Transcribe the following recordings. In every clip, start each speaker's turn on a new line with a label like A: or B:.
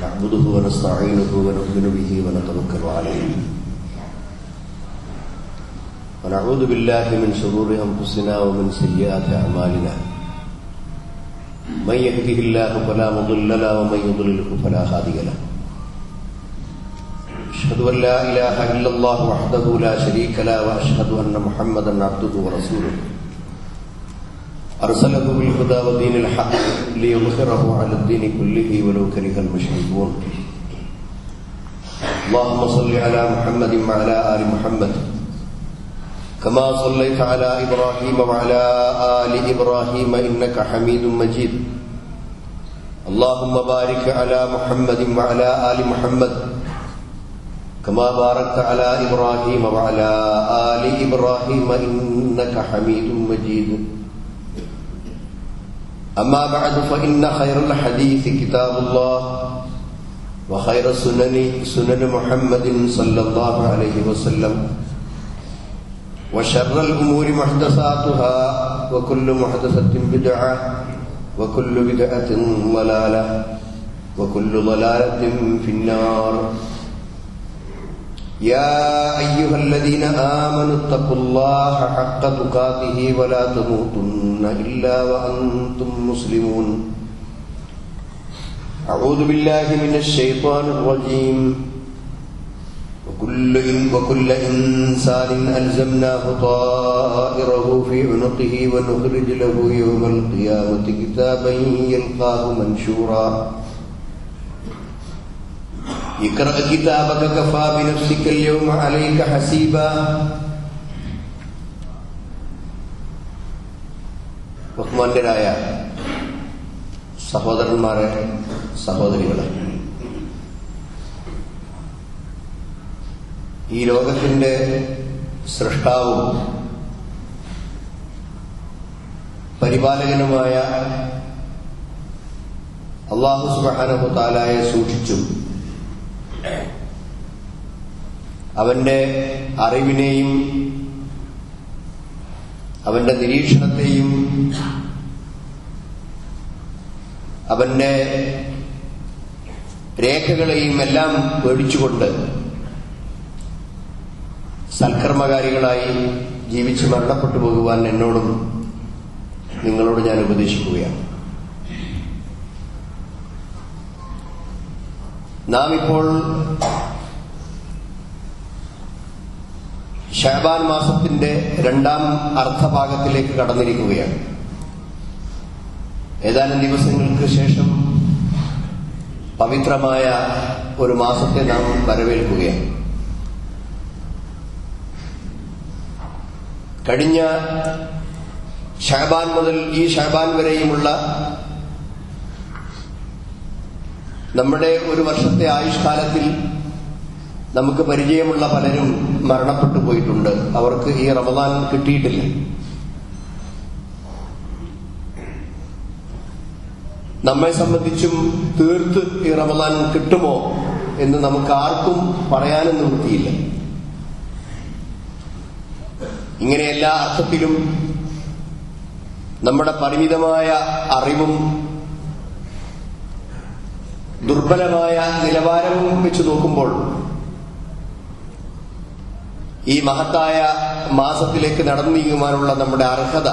A: نعبده ونستعينه ونؤمن به ونتوكل عليه. ونعوذ بالله من شرور أنفسنا ومن سيئات أعمالنا. من يهده الله فلا مضل له ومن يضلله فلا هادي له. أشهد أن لا إله إلا الله وحده لا شريك له وأشهد أن محمدا عبده ورسوله. أرسله بالهدى ودين الحق ليظهره على الدين كله ولو كره المشركون. اللهم صل على محمد وعلى آل محمد. كما صليت على إبراهيم وعلى آل إبراهيم إنك حميد مجيد. اللهم بارك على محمد وعلى آل محمد. كما باركت على إبراهيم وعلى آل إبراهيم إنك حميد مجيد. أما بعد فإن خير الحديث كتاب الله وخير السنن سنن محمد صلى الله عليه وسلم. وشر الأمور محدثاتها وكل محدثة بدعة وكل بدعة ضلالة وكل ضلالة في النار. يا أيها الذين آمنوا اتقوا الله حق تقاته ولا تموتن إلا وأنتم مسلمون. أعوذ بالله من الشيطان الرجيم. وكل, وكل إنسان ألزمناه طائره في عنقه ونخرج له يوم القيامة كتابا يلقاه منشورا. اقرأ كتابك كفى بنفسك اليوم عليك حسيبا ബഹുമാന്യരായ സഹോദരന്മാരെ സഹോദരികളെ ഈ ലോകത്തിന്റെ സൃഷ്ടാവും പരിപാലകനുമായ അള്ളാഹു സുബാനഹു താലായെ സൂക്ഷിച്ചും അവന്റെ അറിവിനെയും അവന്റെ നിരീക്ഷണത്തെയും അവന്റെ രേഖകളെയും എല്ലാം പേടിച്ചുകൊണ്ട് സൽക്കർമ്മകാരികളായി ജീവിച്ച് മരണപ്പെട്ടു പോകുവാൻ എന്നോടും നിങ്ങളോട് ഞാൻ ഉപദേശിക്കുകയാണ്. നാം ഇപ്പോൾ ഷാബാൻ മാസത്തിന്റെ രണ്ടാം അർത്ഥഭാഗത്തിലേക്ക് കടന്നിരിക്കുകയാണ്. ഏതാനും ദിവസങ്ങൾക്ക് ശേഷം പവിത്രമായ ഒരു മാസത്തെ നാം വരവേൽക്കുകയാണ്. കഴിഞ്ഞ ഷാബാൻ മുതൽ ഈ ഷാബാൻ വരെയുമുള്ള നമ്മുടെ ഒരു വർഷത്തെ ആയുഷ്കാലത്തിൽ നമുക്ക് പരിചയമുള്ള പലരും മരണപ്പെട്ടു പോയിട്ടുണ്ട്. അവർക്ക് ഈ റമദാൻ കിട്ടിയിട്ടില്ല. നമ്മെ സംബന്ധിച്ചും തീർത്ത് ഈ റമദാൻ കിട്ടുമോ എന്ന് നമുക്ക് ആർക്കും പറയാനും നിവൃത്തിയില്ല ഇങ്ങനെ എല്ലാ അർത്ഥത്തിലും നമ്മുടെ പരിമിതമായ അറിവും ദുർബലമായ നിലവാരവും വെച്ച് നോക്കുമ്പോൾ ഈ മഹത്തായ മാസത്തിലേക്ക് നടന്നു നീങ്ങുവാനുള്ള നമ്മുടെ അർഹത.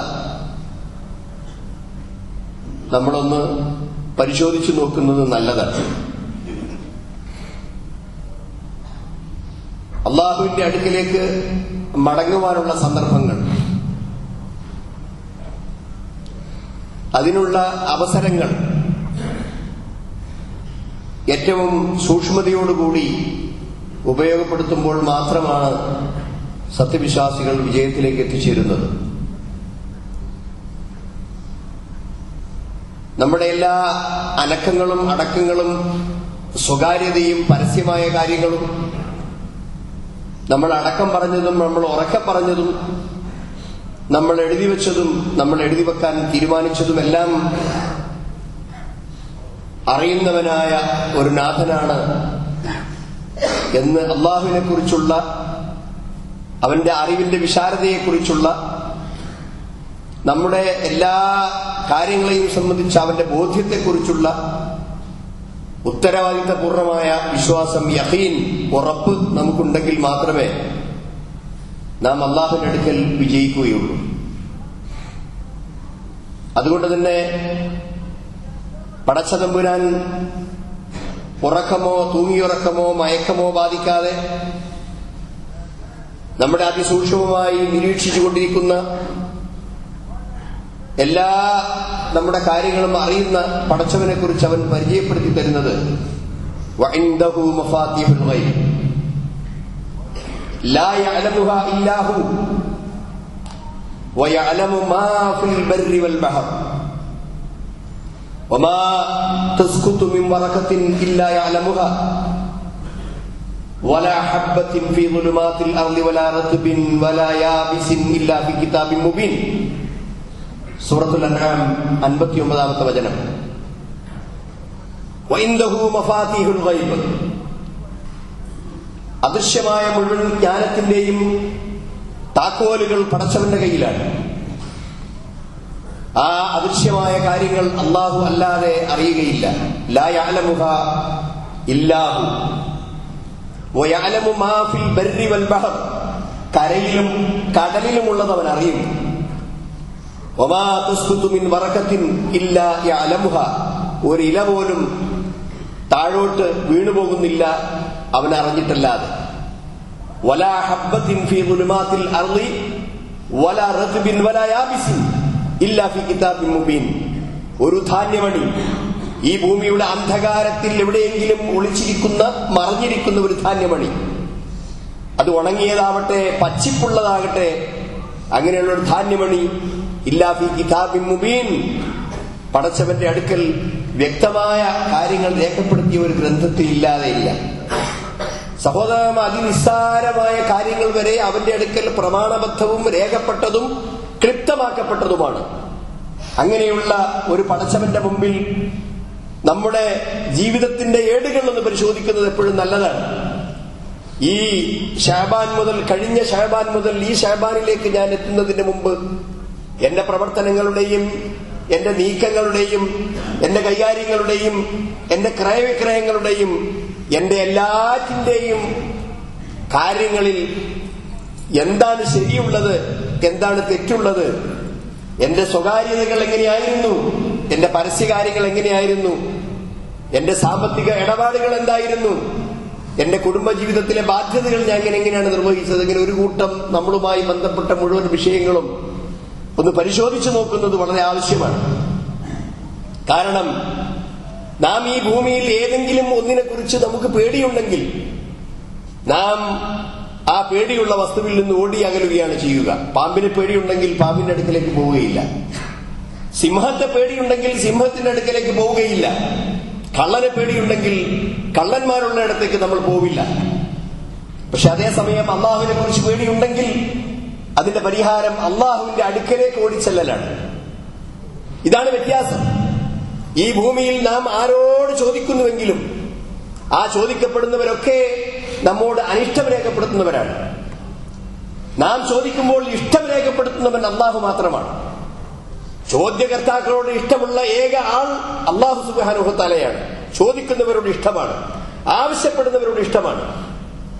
A: നമ്മളൊന്ന് പരിശോധിച്ചു നോക്കുന്നത് നല്ലതാണ്. അള്ളാഹുവിന്റെ അടുക്കിലേക്ക് മടങ്ങുവാനുള്ള സന്ദർഭങ്ങൾ. അതിനുള്ള അവസരങ്ങൾ. ഏറ്റവും സൂക്ഷ്മതയോടുകൂടി ഉപയോഗപ്പെടുത്തുമ്പോൾ മാത്രമാണ് സത്യവിശ്വാസികൾ വിജയത്തിലേക്ക് എത്തിച്ചേരുന്നത്. നമ്മുടെ എല്ലാ അനക്കങ്ങളും അടക്കങ്ങളും സ്വകാര്യതയും പരസ്യമായ കാര്യങ്ങളും നമ്മൾ അടക്കം പറഞ്ഞതും നമ്മൾ ഉറക്കം പറഞ്ഞതും നമ്മൾ എഴുതി വെച്ചതും നമ്മൾ എഴുതി വെക്കാൻ തീരുമാനിച്ചതുമെല്ലാം അറിയുന്നവനായ ഒരു നാഥനാണ് എന്ന് അള്ളാഹുവിനെ കുറിച്ചുള്ള അവന്റെ അറിവിന്റെ വിശാലതയെക്കുറിച്ചുള്ള നമ്മുടെ എല്ലാ കാര്യങ്ങളെയും സംബന്ധിച്ച് അവന്റെ ബോധ്യത്തെക്കുറിച്ചുള്ള ഉത്തരവാദിത്തപൂർണമായ വിശ്വാസം യഹീൻ ഉറപ്പ് നമുക്കുണ്ടെങ്കിൽ മാത്രമേ നാം അള്ളാഹുവിന്റെ അടുക്കൽ വിജയിക്കുകയുള്ളൂ. അതുകൊണ്ട് തന്നെ പടച്ചതമ്പുരാൻ ഉറക്കമോ തൂങ്ങിയുറക്കമോ മയക്കമോ ബാധിക്കാതെ നമ്മുടെ അതിസൂക്ഷ്മമായി നിരീക്ഷിച്ചുകൊണ്ടിരിക്കുന്ന എല്ലാ നമ്മുടെ കാര്യങ്ങളും അറിയുന്ന പടച്ചവനെ കുറിച്ച് അവൻ പരിചയപ്പെടുത്തി തരുന്നത് وعنده مفاتيح الغيب لا يعلمها إلا هو ويعلم ما في البر والبحر وما تسقط من ورقة إلا يعلمها ولا حبة في ظلمات الأرض ولا رطب ولا يابس إلا في كتاب مبين സൂറത്തുൽ അൻആം 59ാമത്തെ വചനം വഇൻദഹു മഫാത്തിഹുൽ ഗൈബ് അദൃശ്യമായ മുഴുവൻ ജ്ഞാനത്തിന്റെയും താക്കോലുകൾ പടച്ചവന്റെ കയ്യിലാണ് ആ അദൃശ്യമായ കാര്യങ്ങൾ അള്ളാഹു അല്ലാതെ അറിയുകയില്ല ലാ യഅലമുഹ ഇല്ലാഹു കരയിലും കടലിലുമുള്ളത് അവൻ അറിയും. വമാ തസ്കുതു മിൻ ഇല്ലാ യഅലമുഹ. ഒരു ഇല പോലും താഴോട്ട് വീണുപോകുന്നില്ല അവൻ അറിഞ്ഞിട്ടല്ലാതെ. ഒരു ധാന്യമണി ഈ ഭൂമിയുടെ അന്ധകാരത്തിൽ എവിടെയെങ്കിലും ഒളിച്ചിരിക്കുന്ന മറഞ്ഞിരിക്കുന്ന ഒരു ധാന്യമണി. അത് ഉണങ്ങിയതാവട്ടെ പച്ചിപ്പുള്ളതാകട്ടെ അങ്ങനെയുള്ള ഒരു ധാന്യമണി ഇല്ലാഫി കിതാബി മുബീൻ. പടച്ചവന്റെ അടുക്കൽ വ്യക്തമായ കാര്യങ്ങൾ രേഖപ്പെടുത്തിയ ഒരു ഗ്രന്ഥത്തിൽ ഇല്ലാതെയില്ല സഹോദരം അതിനിസ്സാരമായ കാര്യങ്ങൾ വരെ അവന്റെ അടുക്കൽ പ്രമാണബദ്ധവും രേഖപ്പെട്ടതും ക്ലിപ്തമാക്കപ്പെട്ടതുമാണ്. അങ്ങനെയുള്ള ഒരു പടച്ചവന്റെ മുമ്പിൽ നമ്മുടെ ജീവിതത്തിന്റെ ഏടുകൾ ഒന്ന് പരിശോധിക്കുന്നത് എപ്പോഴും നല്ലതാണ്. ഈ ഷാബാൻ മുതൽ കഴിഞ്ഞ ഷാബാൻ മുതൽ ഈ ഷാബാനിലേക്ക് ഞാൻ എത്തുന്നതിന് മുമ്പ് എന്റെ പ്രവർത്തനങ്ങളുടെയും എന്റെ നീക്കങ്ങളുടെയും എന്റെ കൈകാര്യങ്ങളുടെയും എന്റെ ക്രയവിക്രയങ്ങളുടെയും എന്റെ എല്ലാറ്റിന്റെയും കാര്യങ്ങളിൽ എന്താണ് ശരിയുള്ളത് എന്താണ് തെറ്റുള്ളത് എന്റെ സ്വകാര്യതകൾ എങ്ങനെയായിരുന്നു എന്റെ പരസ്യകാര്യങ്ങൾ എങ്ങനെയായിരുന്നു എന്റെ സാമ്പത്തിക ഇടപാടുകൾ എന്തായിരുന്നു? എന്റെ കുടുംബജീവിതത്തിലെ ബാധ്യതകൾ ഞാൻ ഇങ്ങനെ എങ്ങനെയാണ് നിർവഹിച്ചത്? ഇങ്ങനെ ഒരു കൂട്ടം നമ്മളുമായി ബന്ധപ്പെട്ട മുഴുവൻ വിഷയങ്ങളും ഒന്ന് പരിശോധിച്ചു നോക്കുന്നത് വളരെ ആവശ്യമാണ്. കാരണം നാം ഈ ഭൂമിയിൽ ഏതെങ്കിലും ഒന്നിനെ കുറിച്ച് നമുക്ക് പേടിയുണ്ടെങ്കിൽ നാം ആ പേടിയുള്ള വസ്തുവിൽ നിന്ന് ഓടി അകലുകയാണ് ചെയ്യുക. പാമ്പിന് പേടിയുണ്ടെങ്കിൽ പാമ്പിന്റെ അടുക്കലേക്ക് പോവുകയില്ല. സിംഹത്തെ പേടിയുണ്ടെങ്കിൽ സിംഹത്തിന്റെ അടുക്കലേക്ക് പോവുകയില്ല. കള്ളനെ പേടിയുണ്ടെങ്കിൽ കള്ളന്മാരുള്ള ഇടത്തേക്ക് നമ്മൾ പോവില്ല. പക്ഷെ അതേസമയം അള്ളാഹുവിനെ കുറിച്ച് പേടിയുണ്ടെങ്കിൽ അതിന്റെ പരിഹാരം അള്ളാഹുവിന്റെ അടുക്കലേക്ക് ഓടിച്ചെല്ലലാണ്. ഇതാണ് വ്യത്യാസം. ഈ ഭൂമിയിൽ നാം ആരോട് ചോദിക്കുന്നുവെങ്കിലും ആ ചോദിക്കപ്പെടുന്നവരൊക്കെ നമ്മോട് അനിഷ്ടം രേഖപ്പെടുത്തുന്നവരാണ്. നാം ചോദിക്കുമ്പോൾ ഇഷ്ടം രേഖപ്പെടുത്തുന്നവൻ അള്ളാഹു മാത്രമാണ്. ചോദ്യകർത്താക്കളോട് ഇഷ്ടമുള്ള ഏക ആൾ അള്ളാഹു സുബാനുഹത്താലയാണ് ചോദിക്കുന്നവരോട് ഇഷ്ടമാണ്. ആവശ്യപ്പെടുന്നവരോട് ഇഷ്ടമാണ്.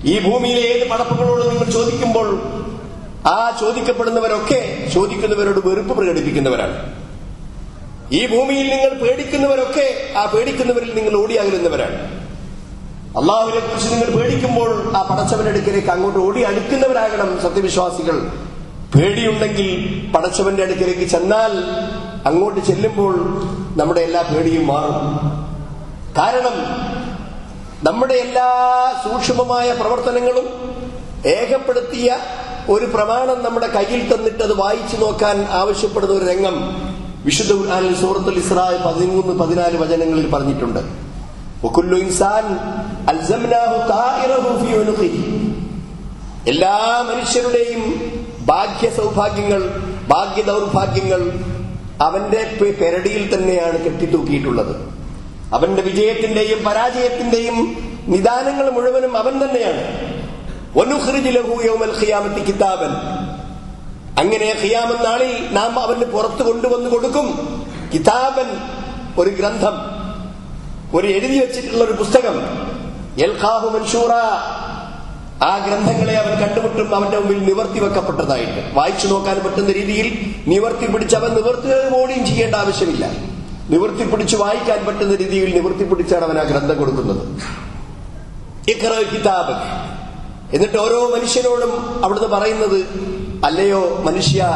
A: ഈ ഭൂമിയിലെ ഏത് പടപ്പുകളോട് നിങ്ങൾ ചോദിക്കുമ്പോൾ ആ ചോദിക്കപ്പെടുന്നവരൊക്കെ ചോദിക്കുന്നവരോട് വെറുപ്പ് പ്രകടിപ്പിക്കുന്നവരാണ്. ഈ ഭൂമിയിൽ നിങ്ങൾ പേടിക്കുന്നവരൊക്കെ ആ പേടിക്കുന്നവരിൽ നിങ്ങൾ ഓടിയാകുന്നവരാണ് അള്ളാഹുവിനെ കുറിച്ച് നിങ്ങൾ പേടിക്കുമ്പോൾ ആ പടച്ചവന്റെ അടുക്കലേക്ക് അങ്ങോട്ട് ഓടി അടുക്കുന്നവരാകണം സത്യവിശ്വാസികൾ. പേടിയുണ്ടെങ്കിൽ പടച്ചവന്റെ അടുക്കിലേക്ക് ചെന്നാൽ അങ്ങോട്ട് ചെല്ലുമ്പോൾ നമ്മുടെ എല്ലാ പേടിയും മാറും. കാരണം നമ്മുടെ എല്ലാ സൂക്ഷ്മമായ പ്രവർത്തനങ്ങളും ഏകപ്പെടുത്തിയ ഒരു പ്രമാണം നമ്മുടെ കയ്യിൽ തന്നിട്ട് അത് വായിച്ചു നോക്കാൻ ആവശ്യപ്പെടുന്ന ഒരു രംഗം വിശുദ്ധ ഖുർആനിൽ സൂറത്തുൽ ഇസ്രാ പതിമൂന്ന് പതിനാല് വചനങ്ങളിൽ പറഞ്ഞിട്ടുണ്ട്. ഇൻസാൻ എല്ലാ മനുഷ്യരുടെയും ഭാഗ്യ സൗഭാഗ്യങ്ങൾ ഭാഗ്യ ദൗർഭാഗ്യങ്ങൾ അവന്റെ പെരടിയിൽ തന്നെയാണ് കെട്ടിത്തൂക്കിയിട്ടുള്ളത്. അവന്റെ വിജയത്തിന്റെയും പരാജയത്തിന്റെയും നിദാനങ്ങൾ മുഴുവനും അവൻ തന്നെയാണ്. കിതാബൻ. അങ്ങനെ ഖിയാമൻ നാളിൽ നാം അവന് പുറത്തു കൊണ്ടുവന്ന് കൊടുക്കും. കിതാബൻ ഒരു ഗ്രന്ഥം ഒരു എഴുതി വെച്ചിട്ടുള്ള ഒരു പുസ്തകം. എൽഖാഹു മൻഷൂറ ആ ഗ്രന്ഥങ്ങളെ അവൻ കണ്ടുമുട്ടും അവന്റെ മുമ്പിൽ നിവർത്തി വെക്കപ്പെട്ടതായിട്ട്. വായിച്ചു നോക്കാൻ പറ്റുന്ന രീതിയിൽ നിവർത്തി പിടിച്ച് അവൻ നിവർത്തി ഓടിയും ചെയ്യേണ്ട ആവശ്യമില്ല. നിവർത്തി പിടിച്ച് വായിക്കാൻ പറ്റുന്ന രീതിയിൽ നിവർത്തി പിടിച്ചാണ് അവൻ ആ ഗ്രന്ഥം കൊടുക്കുന്നത്. കിതാബ്. എന്നിട്ട് ഓരോ മനുഷ്യനോടും അവിടുന്ന് പറയുന്നത് അല്ലയോ മനുഷ്യ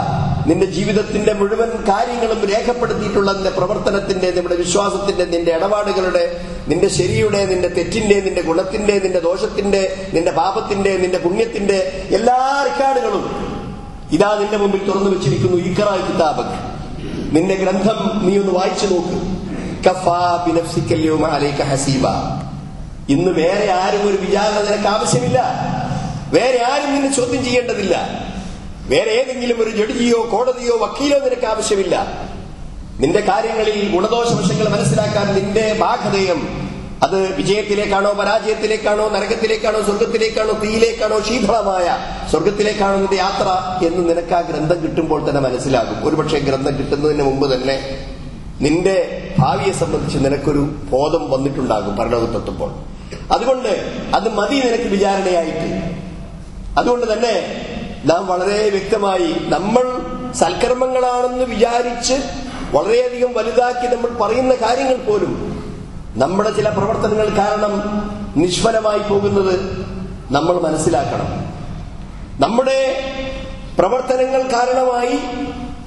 A: നിന്റെ ജീവിതത്തിന്റെ മുഴുവൻ കാര്യങ്ങളും രേഖപ്പെടുത്തിയിട്ടുള്ള നിന്റെ പ്രവർത്തനത്തിന്റെ നിന്റെ വിശ്വാസത്തിന്റെ നിന്റെ ഇടപാടുകളുടെ നിന്റെ ശരിയുടെ നിന്റെ തെറ്റിന്റെ നിന്റെ ഗുണത്തിന്റെ നിന്റെ ദോഷത്തിന്റെ നിന്റെ പാപത്തിന്റെ നിന്റെ പുണ്യത്തിന്റെ എല്ലാ റെക്കാർഡുകളും ഇതാ നിന്റെ മുമ്പിൽ തുറന്നു വെച്ചിരിക്കുന്നു ഇക്കറ കിതാബ് നിന്റെ ഗ്രന്ഥം നീ ഒന്ന് വായിച്ചു നോക്ക്. ഹസീബ. ഇന്ന് വേറെ ആരും ഒരു വിചാരണ നിനക്ക് ആവശ്യമില്ല. വേറെ ആരും നിന്നെ ചോദ്യം ചെയ്യേണ്ടതില്ല. വേറെ ഏതെങ്കിലും ഒരു ജഡ്ജിയോ കോടതിയോ വക്കീലോ നിനക്ക് ആവശ്യമില്ല. നിന്റെ കാര്യങ്ങളിൽ ഗുണദോഷ വശങ്ങൾ മനസ്സിലാക്കാൻ നിന്റെ ബാധതയം അത് വിജയത്തിലേക്കാണോ പരാജയത്തിലേക്കാണോ നരകത്തിലേക്കാണോ സ്വർഗത്തിലേക്കാണോ തീയിലേക്കാണോ ശീതളമായ സ്വർഗത്തിലേക്കാണോ നിന്റെ യാത്ര എന്ന് നിനക്ക് ആ ഗ്രന്ഥം കിട്ടുമ്പോൾ തന്നെ മനസ്സിലാകും. ഒരുപക്ഷെ ഗ്രന്ഥം കിട്ടുന്നതിന് മുമ്പ് തന്നെ നിന്റെ ഭാവിയെ സംബന്ധിച്ച് നിനക്കൊരു ബോധം വന്നിട്ടുണ്ടാകും പരലോകത്തെത്തുമ്പോൾ. അതുകൊണ്ട് അത് മതി നിനക്ക് വിചാരണയായിട്ട്. അതുകൊണ്ട് തന്നെ നാം വളരെ വ്യക്തമായി നമ്മൾ സൽക്കർമ്മങ്ങളാണെന്ന് വിചാരിച്ച് വളരെയധികം വലുതാക്കി നമ്മൾ പറയുന്ന കാര്യങ്ങൾ പോലും നമ്മുടെ ചില പ്രവർത്തനങ്ങൾ കാരണം നിഷ്ഫലമായി പോകുന്നത് നമ്മൾ മനസ്സിലാക്കണം. നമ്മുടെ പ്രവർത്തനങ്ങൾ കാരണമായി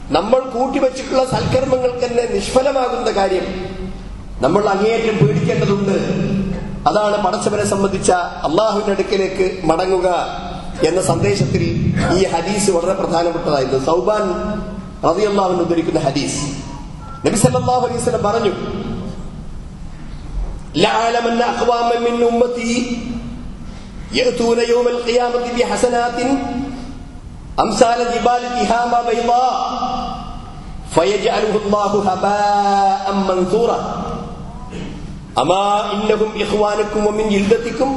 A: നമ്മൾ കൂട്ടിവെച്ചിട്ടുള്ള സൽക്കർമ്മങ്ങൾ തന്നെ നിഷ്ഫലമാകുന്ന കാര്യം നമ്മൾ അങ്ങേയറ്റം പേടിക്കേണ്ടതുണ്ട്. അതാണ് പടച്ചവനെ സംബന്ധിച്ച അള്ളാഹുവിന്റെ അടുക്കിലേക്ക് മടങ്ങുക. എന്ന സന്ദേശത്തിൽ ഈ ഹദീസ് വളരെ പ്രധാനപ്പെട്ടതായിരുന്നു സൗബാൻ റതിയല്ലാഹുവിന് ഉദ്ധരിക്കുന്ന ഹദീസ് നബി സല്ലല്ലാഹു അലൈഹി വസല്ലം പറഞ്ഞു لأعلمن أقواما من أمتي يأتون يوم القيامة بحسنات أمثال جبال تهامة بيضاء فيجعله الله هباء منثورا أما إنهم إخوانكم ومن جلدتكم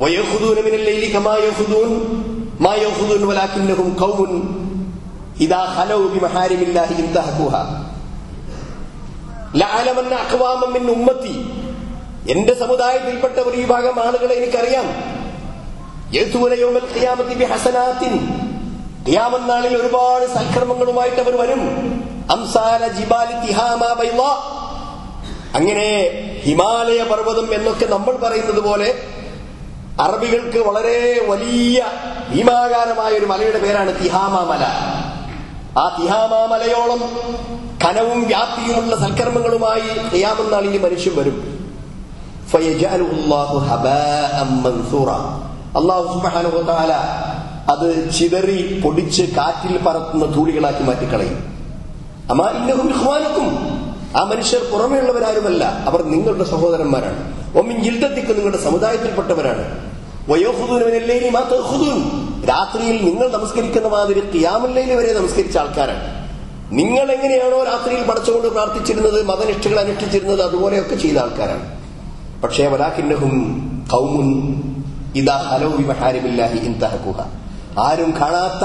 A: ويأخذون من الليل كما يأخذون ما يأخذون ولكنهم قوم إذا خلوا بمحارم الله انتهكوها ലഅലമന്ന അഖ്വാമ മിൻ ഉമ്മത്തി എന്റെ സമുദായത്തിൽപ്പെട്ട ഒരു വിഭാഗം ആളുകളെ എനിക്കറിയാം യഅ്തൂന യൗമൽ ഖിയാമത്തി ബിഹസനാത്തിൻ ഖിയാമത്ത് നാളിൽ ഒരുപാട് സൽക്കർമ്മങ്ങളുമായിട്ട് അവർ വരും അംസാല ജിബാലി തിഹാമ ബൈളാ അങ്ങനെ ഹിമാലയ പർവ്വതം എന്നൊക്കെ നമ്മൾ പറയുന്നത് പോലെ അറബികൾക്ക് വളരെ വലിയ ഭീമാകാരമായ ഒരു മലയുടെ പേരാണ് തിഹാമ മല. ആ തിഹാമ മലയോളം ഘനവും വ്യാപ്തിയുമുള്ള സൽക്കർമ്മങ്ങളുമായി ഖിയാമനാളിൽ മനുഷ്യൻ വരും. അള്ളാഹു അത് ചിതറി പൊടിച്ച് കാറ്റിൽ പറത്തുന്ന ധൂളികളാക്കി മാറ്റിക്കളയും. അമാ ഇന്നഹും ഇഖ്വാനുക്കും. ആ മനുഷ്യർ പുറമേയുള്ളവരാരുമല്ല. അവർ നിങ്ങളുടെ സഹോദരന്മാരാണ്. ഒമ്മിൻ ജിൽദത്തിക്ക് നിങ്ങളുടെ സമുദായത്തിൽപ്പെട്ടവരാണ്. രാത്രിയിൽ നിങ്ങൾ നമസ്കരിക്കുന്ന മാതിരി ക്യാമല്ലയിൽ വരെ നമസ്കരിച്ച ആൾക്കാരാണ്. നിങ്ങൾ എങ്ങനെയാണോ രാത്രിയിൽ പടച്ചുകൊണ്ട് പ്രാർത്ഥിച്ചിരുന്നത് മതനിഷ്ഠകൾ അനുഷ്ഠിച്ചിരുന്നത് അതുപോലെയൊക്കെ ചെയ്ത ആൾക്കാരാണ്. പക്ഷേ വലാഖിന്നഹും കൗമുൻ ഇതാ ഹലോ മഹാരിമില്ലാഹി ഇൻതഹക്കുഹ ആരും കാണാത്ത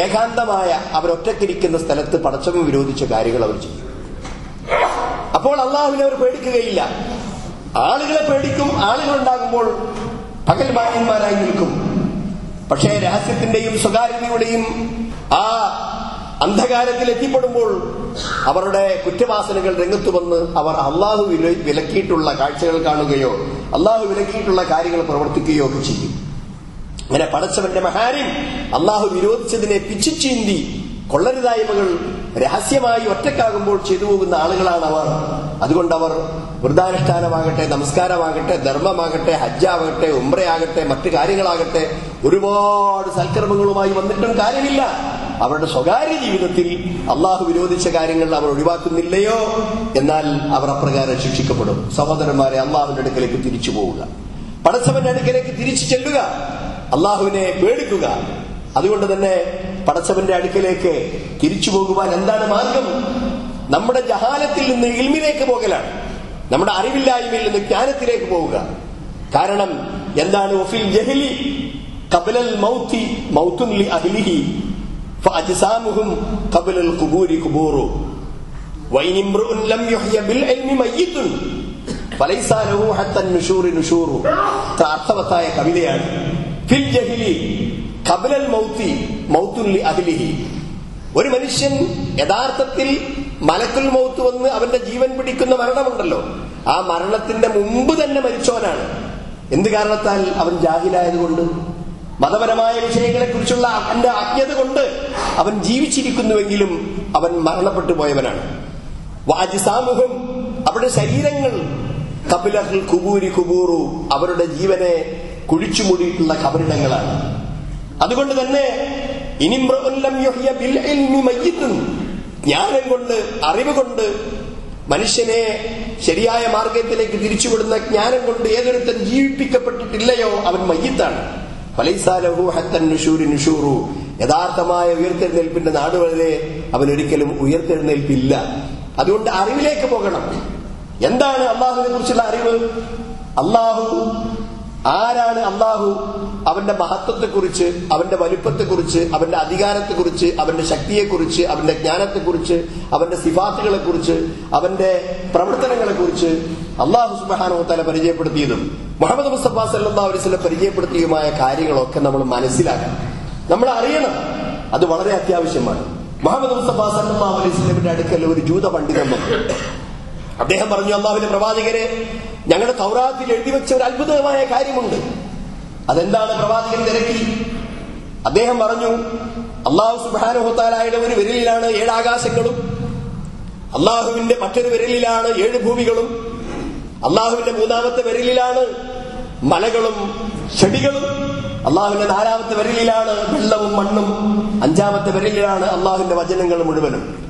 A: ഏകാന്തമായ അവരൊറ്റക്കിരിക്കുന്ന സ്ഥലത്ത് പടച്ചവൻ വിരോധിച്ച കാര്യങ്ങൾ അവർ ചെയ്യും. അപ്പോൾ അള്ളാഹുവിനെ അവർ പേടിക്കുകയില്ല. ആളുകളെ പേടിക്കും ആളുകൾ ഉണ്ടാകുമ്പോൾ പകൽ ബാഹ്യന്മാരായി നിൽക്കും. പക്ഷേ രഹസ്യത്തിന്റെയും സ്വകാര്യതയുടെയും ആ അന്ധകാരത്തിൽ എത്തിപ്പെടുമ്പോൾ അവരുടെ കുറ്റവാസനകൾ രംഗത്ത് വന്ന് അവർ അള്ളാഹു വില- വിലക്കിയിട്ടുള്ള കാഴ്ചകൾ കാണുകയോ അള്ളാഹു വിലക്കിയിട്ടുള്ള കാര്യങ്ങൾ പ്രവർത്തിക്കുകയോ ഒക്കെ ചെയ്യും. അങ്ങനെ പടച്ചവന്റെ മഹാരിം അള്ളാഹു വിരോധിച്ചതിനെ പിച്ചിച്ചീന്തി കൊള്ളരുതായ്മകൾ രഹസ്യമായി ഒറ്റക്കാകുമ്പോൾ ചെയ്തു പോകുന്ന ആളുകളാണ് അവർ അതുകൊണ്ട് അവർ വൃദ്ധാനുഷ്ഠാനമാകട്ടെ നമസ്കാരമാകട്ടെ ധർമ്മമാകട്ടെ ഹജ്ജാവട്ടെ ഉമ്രയാകട്ടെ മറ്റു കാര്യങ്ങളാകട്ടെ ഒരുപാട് സൽക്കർമ്മങ്ങളുമായി വന്നിട്ടും കാര്യമില്ല. അവരുടെ സ്വകാര്യ ജീവിതത്തിൽ അള്ളാഹു വിരോധിച്ച കാര്യങ്ങൾ അവർ ഒഴിവാക്കുന്നില്ലയോ? എന്നാൽ അവർ അപ്രകാരം ശിക്ഷിക്കപ്പെടും. സഹോദരന്മാരെ അള്ളാഹുവിന്റെ അടുക്കലേക്ക് തിരിച്ചു പോവുക. പടച്ചവന്റെ അടുക്കലേക്ക് തിരിച്ചു ചെല്ലുക. അള്ളാഹുവിനെ പേടിക്കുക. അതുകൊണ്ട് തന്നെ പടച്ചവന്റെ അടുക്കലേക്ക് തിരിച്ചു പോകുവാൻ എന്താണ് മാർഗം? നമ്മുടെ ജഹാലത്തിൽ നിന്ന് ഇൽമിലേക്ക് പോകലാണ്. നമ്മുടെ അറിവില്ലായ്മയിൽ നിന്ന് ജ്ഞാനത്തിലേക്ക് പോവുക. കാരണം എന്താണ്? ഒഫിൽ ജഹലി കബലൽ മൗത്തി മൗത്തുൻ ലി അഹ്ലിഹി ഫഅജ്സാമുഹും കബലൽ ഖുബൂരി ഖുബൂറു. വൈൻ ഇംറുഉൻ ലം യുഹ്യ ബിൽ ഇൽമി മയ്യിത്തുൻ. ഫലൈസ ലഹു ഹത്ത നുഷൂറി നുഷൂറു. അർത്ഥവത്തായ കവിതയാണ്. അഹ്ലിഹി. ഒരു മനുഷ്യൻ യഥാർത്ഥത്തിൽ മലക്കുൽ മൗത്ത് വന്ന് അവന്റെ ജീവൻ പിടിക്കുന്ന മരണമുണ്ടല്ലോ. ആ മരണത്തിന്റെ മുമ്പ് തന്നെ മരിച്ചവനാണ്. എന്ത് കാരണത്താൽ അവൻ ജാഹിലായതുകൊണ്ട്? മതപരമായ വിഷയങ്ങളെ കുറിച്ചുള്ള അവന്റെ അജ്ഞത കൊണ്ട് അവൻ ജീവിച്ചിരിക്കുന്നുവെങ്കിലും അവൻ മരണപ്പെട്ടു പോയവനാണ്. വാജി സാമൂഹം അവരുടെ ശരീരങ്ങൾ കപിലഹൽ കുബൂരി കുബൂറു അവരുടെ ജീവനെ കുഴിച്ചു മൂടിയിട്ടുള്ള കബറിടങ്ങളാണ്. അതുകൊണ്ട് തന്നെ ഇനിമ്രം ജ്ഞാനം കൊണ്ട് അറിവ് കൊണ്ട് മനുഷ്യനെ ശരിയായ മാർഗത്തിലേക്ക് തിരിച്ചുവിടുന്ന ജ്ഞാനം കൊണ്ട് ഏതൊരുത്തൻ ജീവിപ്പിക്കപ്പെട്ടിട്ടില്ലയോ അവൻ മയ്യത്താണ്. യഥാർത്ഥമായ ഉയർത്തെഴുന്നേൽപ്പിന്റെ നാട് വരെ അവൻ ഒരിക്കലും ഉയർത്തെഴുന്നേൽപ്പില്ല. അതുകൊണ്ട് അറിവിലേക്ക് പോകണം. എന്താണ് അള്ളാഹുവിനെ കുറിച്ചുള്ള അറിവ്? അള്ളാഹു ആരാണ് അള്ളാഹു അവന്റെ മഹത്വത്തെക്കുറിച്ച് അവന്റെ വലുപ്പത്തെക്കുറിച്ച് അവന്റെ അധികാരത്തെക്കുറിച്ച് അവന്റെ ശക്തിയെക്കുറിച്ച് അവന്റെ ജ്ഞാനത്തെക്കുറിച്ച് അവന്റെ സിഫാത്തുകളെക്കുറിച്ച് അവന്റെ പ്രവർത്തനങ്ങളെക്കുറിച്ച് അള്ളാഹു സുബാനോ തല പരിചയപ്പെടുത്തിയതും മുഹമ്മദ് മുസ്തഫ സല്ലാ അലൈസ്ലം പരിചയപ്പെടുത്തിയതുമായ കാര്യങ്ങളൊക്കെ നമ്മൾ മനസ്സിലാക്കണം. നമ്മൾ അറിയണം. അത് വളരെ അത്യാവശ്യമാണ്. മുഹമ്മദ് മുസ്തഫ സല്ലാ അലൈസ്ലമിന്റെ അടുക്കൽ ഒരു ജൂത പണ്ഡിതൻ വന്നു. അദ്ദേഹം പറഞ്ഞു അള്ളാഹുവിന്റെ പ്രവാചകരെ ഞങ്ങളുടെ തൗറാത്തിൽ എഴുതി വെച്ച ഒരു അത്ഭുതമായ കാര്യമുണ്ട്. അതെന്താണ് പ്രവാചകൻ തിരക്കി അദ്ദേഹം പറഞ്ഞു അള്ളാഹു സുബാനുഹത്താലായുടെ ഒരു വിരലിലാണ് ഏഴ് ആകാശങ്ങളും. അള്ളാഹുവിന്റെ മറ്റൊരു വിരലിലാണ് ഏഴ് ഭൂമികളും. അള്ളാഹുവിന്റെ മൂന്നാമത്തെ വിരലിലാണ് മലകളും ചെടികളും. അള്ളാഹുവിന്റെ നാലാമത്തെ വിരലിലാണ് വെള്ളവും മണ്ണും. അഞ്ചാമത്തെ വിരലിലാണ് അള്ളാഹുവിന്റെ വചനങ്ങൾ മുഴുവനും.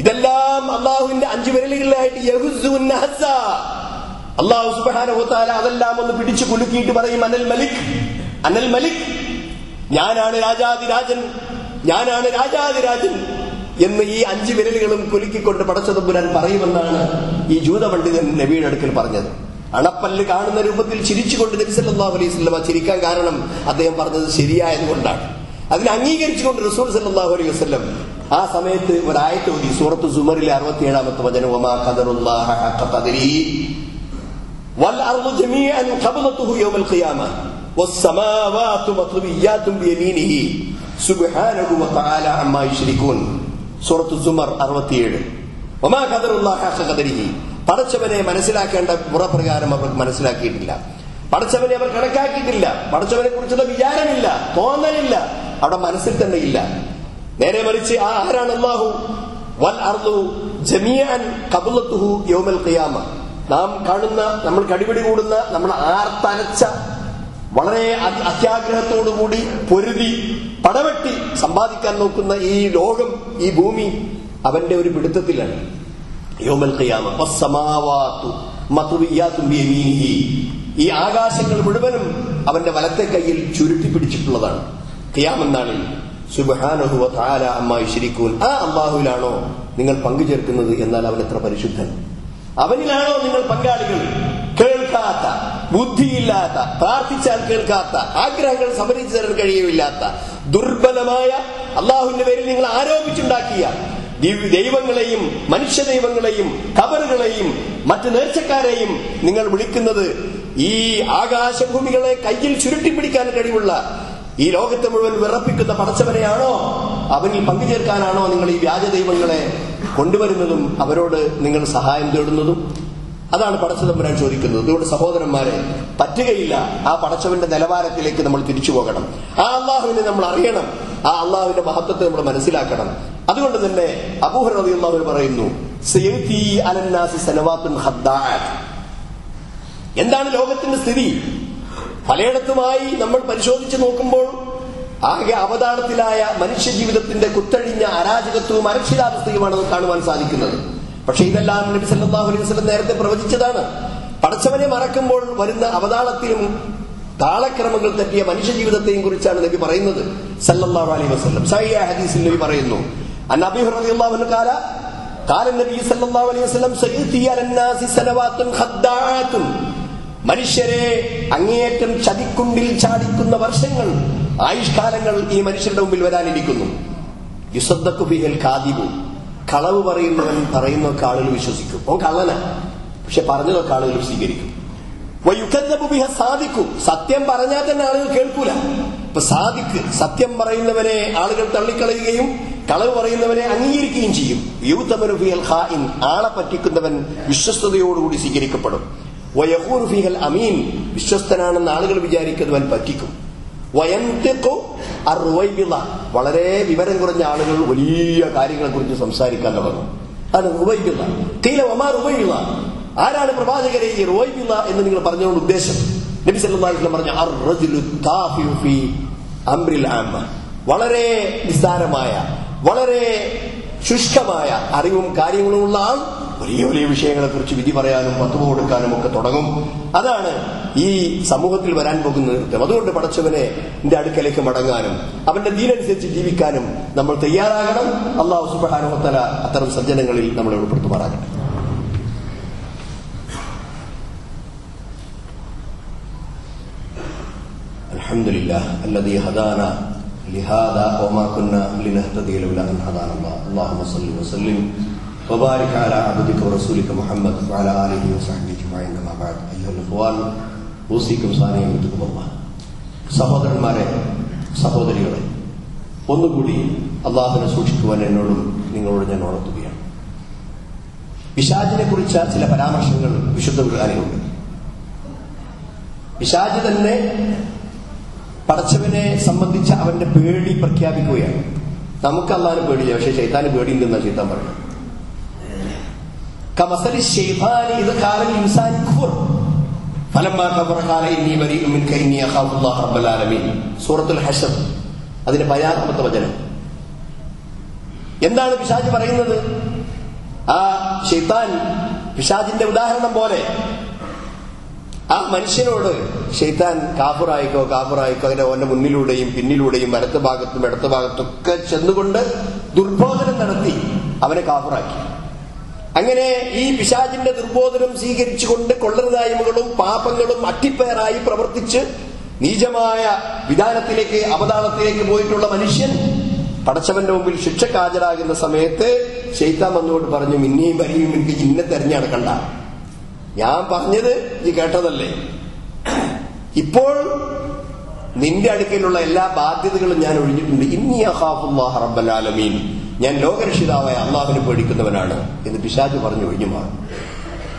A: ഇതെല്ലാം അള്ളാഹുവിന്റെ അഞ്ചു വിരലുകളിലായിട്ട് അള്ളാഹു സുബാനഹുത്താല അതെല്ലാം ഒന്ന് പിടിച്ചു കുലുക്കിയിട്ട് പറയും അനൽ മലിക് അനൽ മലിക് ഞാനാണ് രാജാതിരാജൻ ഞാനാണ് രാജാതിരാജൻ എന്ന് ഈ അഞ്ചു വിരലുകളും കുലുക്കിക്കൊണ്ട് പടച്ചതമ്പുരാൻ പറയുമെന്നാണ് ഈ ജൂത പണ്ഡിതൻ നബിയുടെ അടുക്കൽ പറഞ്ഞത്. അണപ്പല്ല് കാണുന്ന രൂപത്തിൽ ചിരിച്ചുകൊണ്ട് നബിസല്ലാ അലൈഹി സ്വലമ ചിരിക്കാൻ കാരണം അദ്ദേഹം പറഞ്ഞത് ശരിയായതുകൊണ്ടാണ്. അതിനെ അംഗീകരിച്ചുകൊണ്ട് റസൂൽ സല്ലാഹു അലൈഹി വസ്ലം ആ സമയത്ത് ഒരായത്ത് ഓതി സൂറത്ത് സുമറിലെ അറുപത്തി ഏഴാമത്തെ വചനവും ഖദറുല്ലാഹ വൽ ജമീഅൻ ഖിയാമ ബിയമീനിഹി സുബ്ഹാനഹു സൂറത്ത് സുമർ 67 ഖദറുല്ലാഹ പടച്ചവനെ മനസ്സിലാക്കേണ്ട മുറപ്രകാരം അവർ മനസ്സിലാക്കിയിട്ടില്ല. പടച്ചവനെ അവർ കണക്കാക്കിയിട്ടില്ല. പടച്ചവനെ കുറിച്ചുള്ള വിചാരമില്ല തോന്നലില്ല. അവിടെ മനസ്സിൽ തന്നെ ഇല്ല. നേരെ മറിച്ച് ആ ആരാണ് അള്ളാഹു വൽ അർദു ജമിയാൻ കബുലത്തുഹു യോമൽ ഖിയാമ. നാം കാണുന്ന നമ്മൾ കടിപിടി കൂടുന്ന നമ്മൾ ആർത്തനച്ച വളരെ അത്യാഗ്രഹത്തോടുകൂടി പൊരുതി പടവെട്ടി സമ്പാദിക്കാൻ നോക്കുന്ന ഈ ലോകം ഈ ഭൂമി അവന്റെ ഒരു പിടുത്തത്തിലാണ്. യോമൽ ഈ ആകാശങ്ങൾ മുഴുവനും അവന്റെ വലത്തെ കയ്യിൽ ചുരുട്ടി പിടിച്ചിട്ടുള്ളതാണ് ഖിയാമെന്നാളിൽ സുബഹാനഹുവ താല അമ്മായി ശരിക്കൂൻ ആ അമ്മാഹുവിലാണോ നിങ്ങൾ പങ്കുചേർക്കുന്നത് എന്നാൽ അവൻ എത്ര പരിശുദ്ധൻ? അവനിലാണോ നിങ്ങൾ പങ്കാളികൾ? കേൾക്കാത്ത ബുദ്ധിയില്ലാത്ത പ്രാർത്ഥിച്ചാൽ കേൾക്കാത്ത ആഗ്രഹങ്ങൾ സമരിച്ചു തരാൻ കഴിയുമില്ലാത്ത ദുർബലമായ അള്ളാഹുവിന്റെ പേരിൽ നിങ്ങൾ ആരോപിച്ചുണ്ടാക്കിയ ദൈവങ്ങളെയും മനുഷ്യ ദൈവങ്ങളെയും കബറുകളെയും മറ്റ് നേർച്ചക്കാരെയും നിങ്ങൾ വിളിക്കുന്നത് ഈ ആകാശഭൂമികളെ കയ്യിൽ ചുരുട്ടിപ്പിടിക്കാൻ കഴിവുള്ള ഈ ലോകത്തെ മുഴുവൻ വിറപ്പിക്കുന്ന പടച്ചവരെയാണോ അവനിൽ പങ്കുചേർക്കാനാണോ നിങ്ങൾ ഈ വ്യാജ ദൈവങ്ങളെ കൊണ്ടുവരുന്നതും അവരോട് നിങ്ങൾ സഹായം തേടുന്നതും? അതാണ് പടച്ചതമ്പുരാൻ ചോദിക്കുന്നത്. അതുകൊണ്ട് സഹോദരന്മാരെ പറ്റുകയില്ല. ആ പടച്ചവന്റെ നിലവാരത്തിലേക്ക് നമ്മൾ തിരിച്ചു പോകണം. ആ അള്ളാഹുവിനെ നമ്മൾ അറിയണം. ആ അള്ളാഹുവിന്റെ മഹത്വത്തെ നമ്മൾ മനസ്സിലാക്കണം. അതുകൊണ്ട് തന്നെ അബൂഹർ റബി അള്ളാഹു പറയുന്നു എന്താണ് ലോകത്തിന്റെ സ്ഥിതി? പലയിടത്തുമായി നമ്മൾ പരിശോധിച്ചു നോക്കുമ്പോൾ ആകെ അവതാളത്തിലായ മനുഷ്യജീവിതത്തിന്റെ കുത്തഴിഞ്ഞ അരാജകത്വവും അരക്ഷിതാവസ്ഥയുമാണ് കാണുവാൻ സാധിക്കുന്നത്. പക്ഷെ ഇതെല്ലാം നബി സല്ലാഹു അലൈഹി വസ്ലം നേരത്തെ പ്രവചിച്ചതാണ്. പടച്ചവനെ മറക്കുമ്പോൾ വരുന്ന അവതാളത്തിലും താളക്രമങ്ങൾ തെറ്റിയ മനുഷ്യജീവിതത്തെയും കുറിച്ചാണ് നബി പറയുന്നത്. സല്ലല്ലാഹു അലൈഹി വസല്ലം. സഹിയ ഹദീസിൽ നബി പറയുന്നു അൻ അബീഹു റളിയല്ലാഹു അൻഹു ഖാല നബി സല്ലല്ലാഹു അലൈഹി വസല്ലം മനുഷ്യരെ അങ്ങേയറ്റം ചതിക്കുണ്ടിൽ ചാടിക്കുന്ന വർഷങ്ങൾ ആയുഷ്കാലങ്ങൾ ഈ മനുഷ്യരുടെ മുമ്പിൽ വരാനിരിക്കുന്നു. യുസദ്ദഖു ബിഹൽ ഖാദിബു. കളവ് പറയുന്നവൻ പറയുന്നൊക്കെ ആളുകൾ വിശ്വസിക്കും. ഓ കള്ളന പക്ഷെ പറഞ്ഞതൊക്കെ ആളുകൾ സ്വീകരിക്കും. വയുക്കദ്ദബു സാധിക്കും സത്യം പറഞ്ഞാൽ തന്നെ ആളുകൾ കേൾക്കൂല. ഇപ്പൊ സാധിക്ക് സത്യം പറയുന്നവനെ ആളുകൾ തള്ളിക്കളയുകയും കളവ് പറയുന്നവനെ അംഗീകരിക്കുകയും ചെയ്യും. യൂത്തമനു ഹാ ഇൻ ആളെ പറ്റിക്കുന്നവൻ വിശ്വസ്തയോടുകൂടി സ്വീകരിക്കപ്പെടും. വയഹൂർ അമീൻ വിശ്വസ്തനാണെന്ന് ആളുകൾ വിചാരിക്കുന്നവൻ പറ്റിക്കും. വളരെ വിവരം കുറഞ്ഞ ആളുകൾ വലിയ കാര്യങ്ങളെ കുറിച്ച് സംസാരിക്കാൻ തുടങ്ങും അത് റുവൈബില്ല തീല ഒമാർ റുവൈബിള? ആരാണ് പ്രവാചകരെ ഈ റുവൈബില്ല എന്ന് നിങ്ങൾ പറഞ്ഞുകൊണ്ട് ഉദ്ദേശം? നബി വസല്ലം പറഞ്ഞ വളരെ നിസ്സാരമായ വളരെ ശുഷ്കമായ അറിവും കാര്യങ്ങളും ഉള്ള ആൾ വലിയ വലിയ വിഷയങ്ങളെ കുറിച്ച് വിധി പറയാനും പത്തുവ കൊടുക്കാനും ഒക്കെ തുടങ്ങും അതാണ് ഈ സമൂഹത്തിൽ വരാൻ പോകുന്ന നൃത്തം അതുകൊണ്ട് പടച്ചവനെ എന്റെ അടുക്കലേക്ക് മടങ്ങാനും അവന്റെ ദീനനുസരിച്ച് ജീവിക്കാനും നമ്മൾ തയ്യാറാകണം അള്ളാഹു സുബാനുമത്തല അത്തരം സജ്ജനങ്ങളിൽ നമ്മളെ ഉൾപ്പെടുത്തുമാറാകട്ടെ الحمد لله الذي هدانا لهذا وما كنا لنهتدي لولا ان هدانا الله اللهم صل وسلم وبارك على عبدك ورسولك محمد وعلى اله وصحبه اجمعين اما بعد ايها الاخوان اوصيكم ثانيا بتقوى الله സഹോദരന്മാരെ സഹോദരികളെ ഒന്നുകൂടി അള്ളാഹുവിനെ സൂക്ഷിക്കുവാൻ എന്നോടും നിങ്ങളോട് ഞാൻ ഉണർത്തുകയാണ് പിശാചിനെ കുറിച്ച ചില പരാമർശങ്ങൾ വിശുദ്ധ ഖുർആനിലുണ്ട് പിശാജ് തന്നെ പടച്ചവനെ സംബന്ധിച്ച് അവന്റെ പേടി പ്രഖ്യാപിക്കുകയാണ് നമുക്ക് അള്ളാഹിന് പേടിയില്ല പക്ഷെ ശൈത്താന് പേടിയില്ലെന്നാണ് ശൈത്താൻ പറയുന്നത് സൂറത്തുൽ അതിന്റെ പതിനാറാമത്തെ വചനം. എന്താണ് പിശാജ് പറയുന്നത്? ആ ഷെയ്ത്താൻ പിശാജിന്റെ ഉദാഹരണം പോലെ ആ മനുഷ്യനോട് ഷെയ്ത്താൻ കാഫുറായിക്കോ കാഫുറായിക്കോ അതിന്റെ ഓന്റെ മുന്നിലൂടെയും പിന്നിലൂടെയും വലത്ത് ഭാഗത്തും ഇടത്ത് ഭാഗത്തും ഒക്കെ ചെന്നുകൊണ്ട് ദുർബോധനം നടത്തി അവനെ കാഫറാക്കി. അങ്ങനെ ഈ പിശാചിന്റെ ദുർബോധനം സ്വീകരിച്ചുകൊണ്ട് കൊള്ളരുതായ്മകളും പാപങ്ങളും അട്ടിപ്പേറായി പ്രവർത്തിച്ച് നീചമായ വിധാനത്തിലേക്ക് അവതാളത്തിലേക്ക് പോയിട്ടുള്ള മനുഷ്യൻ പടച്ചവന്റെ മുമ്പിൽ ശിക്ഷക്ക് ഹാജരാകുന്ന സമയത്ത് ശൈത്താൻ വന്നുകൊണ്ട് പറഞ്ഞു മിന്നിയും വരിയും എനിക്ക് ഇന്നെ തെരഞ്ഞെടുക്കണ്ട ഞാൻ പറഞ്ഞത് നീ കേട്ടതല്ലേ? ഇപ്പോൾ നിന്റെ അടുക്കലുള്ള എല്ലാ ബാധ്യതകളും ഞാൻ ഒഴിഞ്ഞിട്ടുണ്ട്. ഇന്നി റബ്ബലാലമീൻ ഞാൻ ലോകരക്ഷിതാവായ അള്ളാഹുവിനെ പേടിക്കുന്നവനാണ് എന്ന് പിശാജ് പറഞ്ഞു കഴിഞ്ഞു മാറും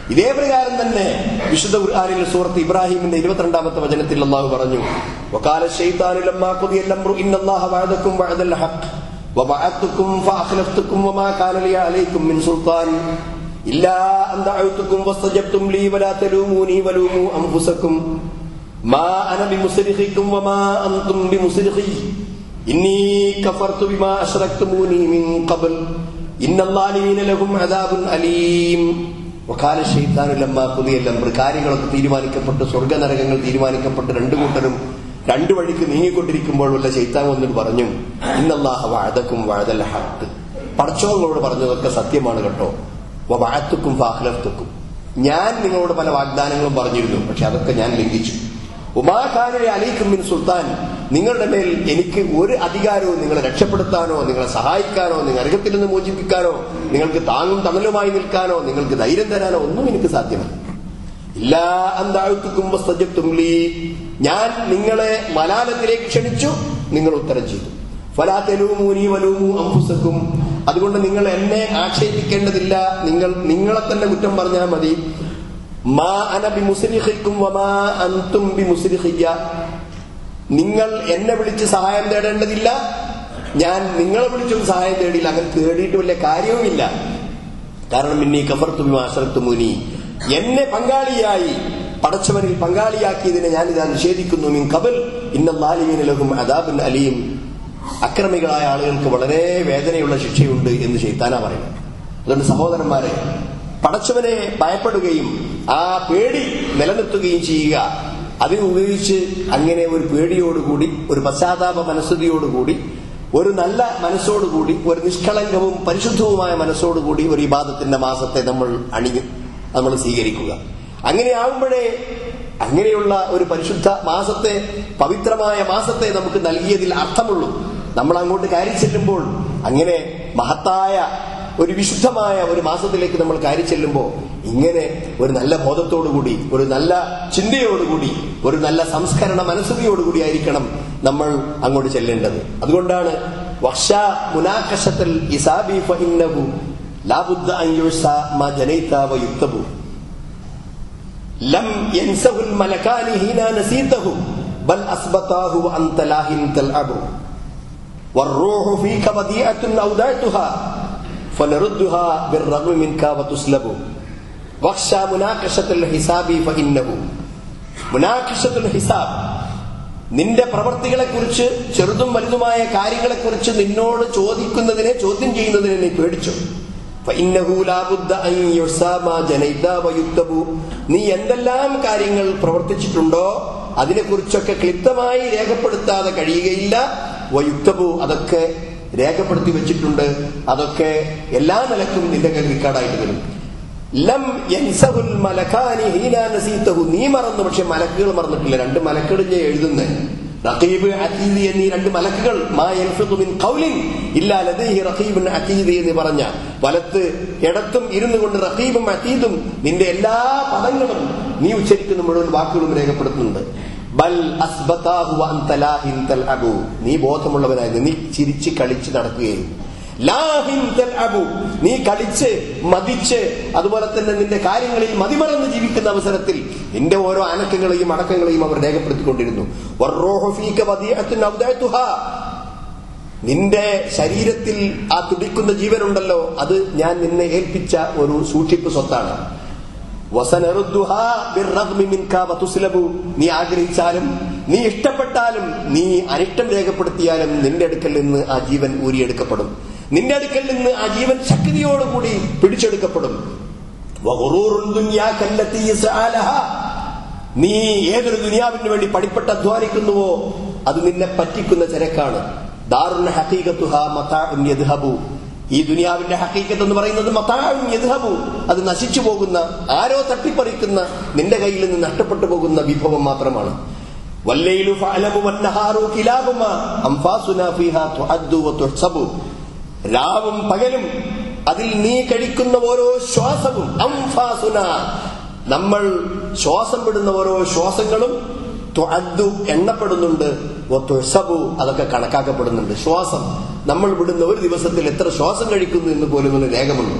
A: ഇതേ പ്രകാരം തന്നെ വിശുദ്ധ ഖുർആാനിൽ സൂറത്ത് ഇബ്രാഹിമിന്റെ ഇരുപത്തിരണ്ടാമത്തെ വചനത്തിൽ അള്ളാഹു പറഞ്ഞു വകാല കാര്യങ്ങളൊക്കെ തീരുമാനിക്കപ്പെട്ട് സ്വർഗനരകങ്ങൾ തീരുമാനിക്കപ്പെട്ട് രണ്ടു കൂട്ടരും രണ്ടു വഴിക്ക് നീങ്ങിക്കൊണ്ടിരിക്കുമ്പോൾ വല്ല ശൈത്താൻ വന്നിട്ട് പറഞ്ഞു ഇന്നല്ലാഹ വാഴതക്കും വാഴതല്ല ഹത്ത് പടച്ചോങ്ങളോട് പറഞ്ഞതൊക്കെ സത്യമാണ് കേട്ടോ. വാഴത്തുക്കും ഫാഹ്ലത്തുക്കും ഞാൻ നിങ്ങളോട് പല വാഗ്ദാനങ്ങളും പറഞ്ഞിരുന്നു പക്ഷെ അതൊക്കെ ഞാൻ ലംഘിച്ചു. ഉമാഖാനെ അലീഖും സുൽത്താൻ. നിങ്ങളുടെ മേൽ എനിക്ക് ഒരു അധികാരവും നിങ്ങളെ രക്ഷപ്പെടുത്താനോ നിങ്ങളെ സഹായിക്കാനോ നിങ്ങൾ അർഹത്തിൽ നിന്ന് മോചിപ്പിക്കാനോ നിങ്ങൾക്ക് താങ്ങും തണലുമായി നിൽക്കാനോ നിങ്ങൾക്ക് ധൈര്യം തരാനോ ഒന്നും എനിക്ക് സാധ്യമല്ല. എല്ലാ അന്താഴ്ത്തുക്കും വസ്തജത്തുംലി ഞാൻ നിങ്ങളെ മലാലത്തിലേക്ക് ക്ഷണിച്ചു നിങ്ങൾ ഉത്തരം ചെയ്തു. ഫലാത്തലൂമൂനി വലൂമു അംഫുസക്കും. അതുകൊണ്ട് നിങ്ങൾ എന്നെ ആക്ഷേപിക്കേണ്ടതില്ല. നിങ്ങൾ നിങ്ങളെ തന്നെ കുറ്റം പറഞ്ഞാൽ മതി. മാ അന ബി മുസ്ലിഹിക്കും വമാ അന്തും ബി മുസ്ലിഹിയ നിങ്ങൾ എന്നെ വിളിച്ച് സഹായം തേടേണ്ടതില്ല. ഞാൻ നിങ്ങളെ വിളിച്ചും സഹായം തേടിയില്ല. അങ്ങനെ തേടിയിട്ട് വലിയ കാര്യവുമില്ല. കാരണം ഇന്നീ കഫർത്തും ആശ്രത്തുമുനി എന്നെ പങ്കാളിയായി പടച്ചവനിൽ പങ്കാളിയാക്കിയതിനെ ഞാനിതാ നിഷേധിക്കുന്നു. മിൻ കബൽ ഇന്നല്ലാലിമീനലഹും അദാബുൻ അലിയും അക്രമികളായ ആളുകൾക്ക് വളരെ വേദനയുള്ള ശിക്ഷയുണ്ട് എന്ന് ചെയ്താനാ പറയുന്നത്. അതുകൊണ്ട് സഹോദരന്മാരെ പടച്ചവനെ ഭയപ്പെടുകയും ആ പേടി നിലനിർത്തുകയും ചെയ്യുക. അതിന് ഉപയോഗിച്ച് അങ്ങനെ ഒരു പേടിയോടുകൂടി ഒരു പശ്ചാത്താപ മനസ്സുതിയോടുകൂടി ഒരു നല്ല മനസ്സോടുകൂടി ഒരു നിഷ്കളങ്കവും പരിശുദ്ധവുമായ മനസ്സോടുകൂടി ഒരു വിവാദത്തിന്റെ മാസത്തെ നമ്മൾ അണിഞ്ഞു നമ്മൾ സ്വീകരിക്കുക. അങ്ങനെയാകുമ്പോഴേ അങ്ങനെയുള്ള ഒരു പരിശുദ്ധ മാസത്തെ പവിത്രമായ മാസത്തെ നമുക്ക് നൽകിയതിൽ അർത്ഥമുള്ളൂ. നമ്മൾ അങ്ങോട്ട് കയറി ചെല്ലുമ്പോൾ അങ്ങനെ മഹത്തായ ഒരു വിശുദ്ധമായ ഒരു മാസത്തിലേക്ക് നമ്മൾ കയറി ചെല്ലുമ്പോൾ ഇങ്ങനെ ഒരു നല്ല ബോധത്തോടുകൂടി ഒരു നല്ല ചിന്തയോടുകൂടി ഒരു നല്ല സംസ്കരണ മനസ്സുകയോടുകൂടി ആയിരിക്കണം നമ്മൾ അങ്ങോട്ട് ചെല്ലേണ്ടത് അതുകൊണ്ടാണ് വർഷ മുനാകശത്തിൽ ഇസാബി ഫഇന്നഹു ലാബുദ്ദ അൻ യുഴ്സ മാ ജനൈത വയുക്തബു ലം യൻസഹുൽ മലകാനി ഹീന നസീതഹു ബൽ അസ്ബതാഹു അൻത ലാഹിൻ തൽഅബു والروح فيك بديعة أودعتها فنردها بالرغم منك وتسلب واخشى مناقشة الحساب فإنه مناقشة الحساب നിന്റെ പ്രവർത്തികളെ കുറിച്ച് ചെറുതും വലുതുമായ കാര്യങ്ങളെ കുറിച്ച് നിന്നോട് ചോദിക്കുന്നതിനെ ചോദ്യം ചെയ്യുന്നതിനെ നീ പേടിച്ചു നീ എന്തെല്ലാം കാര്യങ്ങൾ പ്രവർത്തിച്ചിട്ടുണ്ടോ അതിനെക്കുറിച്ചൊക്കെ ക്ലിപ്തമായി രേഖപ്പെടുത്താതെ കഴിയുകയില്ല വയുക്തബു അതൊക്കെ രേഖപ്പെടുത്തി വെച്ചിട്ടുണ്ട്. അതൊക്കെ എല്ലാ നിലക്കും നിന്റെ കയ്യിൽ വരും. ലം യൻസഹുൽ നസീതഹു. നീ മറന്നു പക്ഷെ മലക്കുകൾ മറന്നിട്ടില്ല. രണ്ട് മലക്കുകൾ ഞാൻ എഴുതുന്നത് റഖീബ് അഖീദ് എന്നീ രണ്ട് മലക്കുകൾ. മാ മിൻ ഖൗലിൻ ഇല്ലാ ലദൈഹി റഖീബുൻ എന്ന് പറഞ്ഞ വലത്ത് ഇടത്തും ഇരുന്നു കൊണ്ട് റഖീബും അതീദും നിന്റെ എല്ലാ പദങ്ങളും നീ ഉച്ചരിക്കുന്ന മുഴുവൻ വാക്കുകളും രേഖപ്പെടുത്തുന്നുണ്ട്. ബൽ അസ്ബതാഹു നീ ബോധമുള്ളവനായിരുന്നു. നീ ചിരിച്ച് കളിച്ച് നടക്കുകയായിരുന്നു. നീ കളിച്ച് മതിച്ച് അതുപോലെ തന്നെ നിന്റെ കാര്യങ്ങളിൽ മതിമറന്ന് ജീവിക്കുന്ന അവസരത്തിൽ നിന്റെ ഓരോ അനക്കങ്ങളെയും അടക്കങ്ങളെയും അവർ രേഖപ്പെടുത്തിക്കൊണ്ടിരുന്നു. നിന്റെ ശരീരത്തിൽ ആ തുടിക്കുന്ന ജീവനുണ്ടല്ലോ. അത് ഞാൻ നിന്നെ ഏൽപ്പിച്ച ഒരു സൂക്ഷിപ്പ് സ്വത്താണ്. നീ ആഗ്രഹിച്ചാലും നീ ഇഷ്ടപ്പെട്ടാലും നീ അനിഷ്ടം രേഖപ്പെടുത്തിയാലും നിന്റെ അടുക്കൽ നിന്ന് ആ ജീവൻ ഊരിയെടുക്കപ്പെടും. നിന്റെ അടുക്കൽ നിന്ന് ആ ജീവൻ ശക്തിയോടുകൂടി പിടിച്ചെടുക്കപ്പെടും. നീ ഏതൊരു ദുനിയാവിന് വേണ്ടി പടിപ്പെട്ട് അധ്വാനിക്കുന്നുവോ അത് നിന്നെ പറ്റിക്കുന്ന ചരക്കാണ്. ഹഖീഖത്തുഹാ മതാഉൻ യദ്ഹബു. ഈ ദുനിയാവിന്റെ ഹക്കീക്കത്ത് എന്ന് പറയുന്നത് മതാഴും യഥബു അത് നശിച്ചു പോകുന്ന ആരോ തട്ടിപ്പറിക്കുന്ന നിന്റെ കയ്യിൽ നിന്ന് നഷ്ടപ്പെട്ടു പോകുന്ന വിഭവം മാത്രമാണ്. രാവും പകലും അതിൽ നീ കഴിക്കുന്ന ഓരോ ശ്വാസവും അംഫാസുന. നമ്മൾ ശ്വാസം വിടുന്ന ഓരോ ശ്വാസങ്ങളും എണ്ണപ്പെടുന്നുണ്ട് അതൊക്കെ കണക്കാക്കപ്പെടുന്നുണ്ട്. ശ്വാസം. നമ്മൾ വിടുന്ന ഒരു ദിവസത്തിൽ എത്ര ശ്വാസം കഴിക്കുന്നു എന്ന് പോലും ഒരു രേഖമുണ്ട്.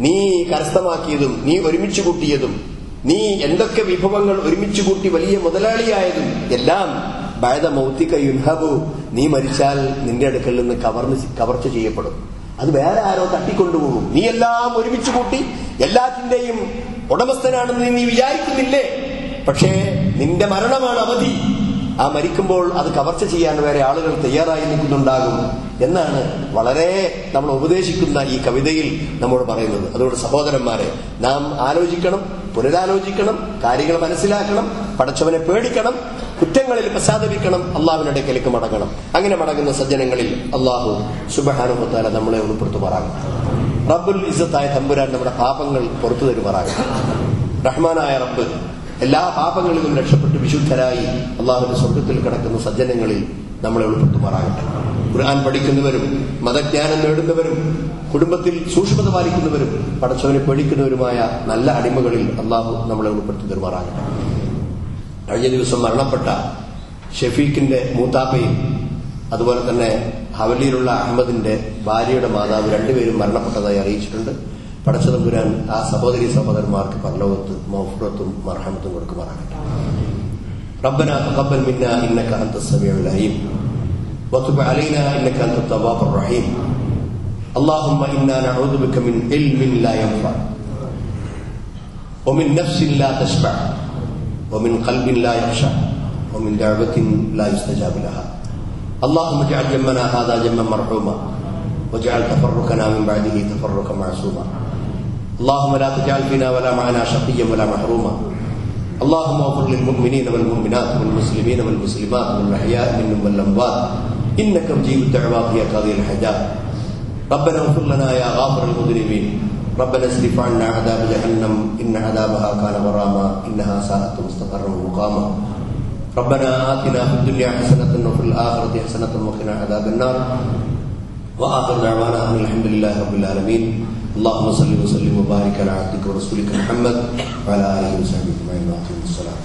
A: നീ കരസ്ഥമാക്കിയതും നീ ഒരുമിച്ച് കൂട്ടിയതും നീ എന്തൊക്കെ വിഭവങ്ങൾ ഒരുമിച്ച് കൂട്ടി വലിയ മുതലാളിയായതും എല്ലാം ബയത മൗത്തിക നീ മരിച്ചാൽ നിന്റെ അടുക്കൽ നിന്ന് കവർന്ന് കവർച്ച ചെയ്യപ്പെടും. അത് വേറെ ആരോ തട്ടിക്കൊണ്ടുപോകും. നീ എല്ലാം ഒരുമിച്ച് കൂട്ടി എല്ലാത്തിന്റെയും ഉടമസ്ഥനാണെന്ന് നീ വിചാരിക്കുന്നില്ലേ? പക്ഷേ നിന്റെ മരണമാണ് അവധി. ആ മരിക്കുമ്പോൾ അത് കവർച്ച ചെയ്യാൻ വേറെ ആളുകൾ തയ്യാറായി നിൽക്കുന്നുണ്ടാകും എന്നാണ് വളരെ നമ്മൾ ഉപദേശിക്കുന്ന ഈ കവിതയിൽ നമ്മോട് പറയുന്നത്. അതുകൊണ്ട് സഹോദരന്മാരെ നാം ആലോചിക്കണം പുനരാലോചിക്കണം കാര്യങ്ങൾ മനസ്സിലാക്കണം പടച്ചവനെ പേടിക്കണം കുറ്റങ്ങളിൽ പ്രസാദിപ്പിക്കണം അള്ളാഹുവിന്റെ എനിക്ക് മടങ്ങണം. അങ്ങനെ മടങ്ങുന്ന സജ്ജനങ്ങളിൽ അള്ളാഹു സുബഹാനുഭത്താല നമ്മളെ ഉൾപ്പെടുത്തു ഉൾപ്പെടുത്തുമാറാകണം റബ്ബുൽ ഇസത്തായ തമ്പുരാൻ നമ്മുടെ പാപങ്ങൾ പുറത്തു തരുമാറാകും റഹ്മാനായ റബ്ബ് എല്ലാ പാപങ്ങളിൽ നിന്നും രക്ഷപ്പെട്ട് വിശുദ്ധരായി അള്ളാഹുവിന്റെ സ്വർഗത്തിൽ കിടക്കുന്ന സജ്ജനങ്ങളിൽ നമ്മളെ ഉൾപ്പെടുത്തുമാറാകട്ടെ. ഖുർആൻ പഠിക്കുന്നവരും മതജ്ഞാനം നേടുന്നവരും കുടുംബത്തിൽ സൂക്ഷ്മത പാലിക്കുന്നവരും പടച്ചവനെ പേടിക്കുന്നവരുമായ നല്ല അടിമകളിൽ അള്ളാഹു നമ്മളെ ഉൾപ്പെടുത്തി തരുമാറാകട്ടെ. കഴിഞ്ഞ ദിവസം മരണപ്പെട്ട ഷെഫീഖിന്റെ മൂത്താപ്പയും അതുപോലെ തന്നെ ഹവലിയിലുള്ള അഹമ്മദിന്റെ ഭാര്യയുടെ മാതാവ് രണ്ടുപേരും മരണപ്പെട്ടതായി അറിയിച്ചിട്ടുണ്ട് പടച്ചതമ്പുരാൻ ആ സഹോദരി സഹോദരന്മാർക്ക് പരലോകത്ത് മൗഫുറത്തും മർഹമത്തും കൊടുക്കുമാറാകട്ടെ ربنا تقبل منا انك انت السميع العليم وتب علينا انك انت التواب الرحيم اللهم انا نعوذ بك من علم لا ينفع ومن نفس لا تشبع ومن قلب لا يخشع ومن دعوة لا يستجاب لها اللهم اجعل جمنا هذا جما مرحوما واجعل تفرقنا من بعده تفرقا معصوما. اللهم لا تجعل فينا ولا معنا شقيا ولا محروما. اللهم اغفر للمؤمنين والمؤمنات والمسلمين والمسلمات والأحياء منهم والأموات. إنك مجيب الدعوات يا قاضي الحاجات ربنا اغفر لنا يا غافر المذنبين ربنا اصرف عنا عذاب جهنم. إن عذابها كان غراما. إنها ساءت مستقرا ومقاما. ربنا آتنا في الدنيا حسنة وفي الآخرة حسنة وقنا عذاب النار. وآخر دعوانا أن الحمد لله رب العالمين اللهم صل وسلم وبارك على عبدك ورسولك محمد وعلى آله وصحبه أجمعين وأقيموا الصلاة.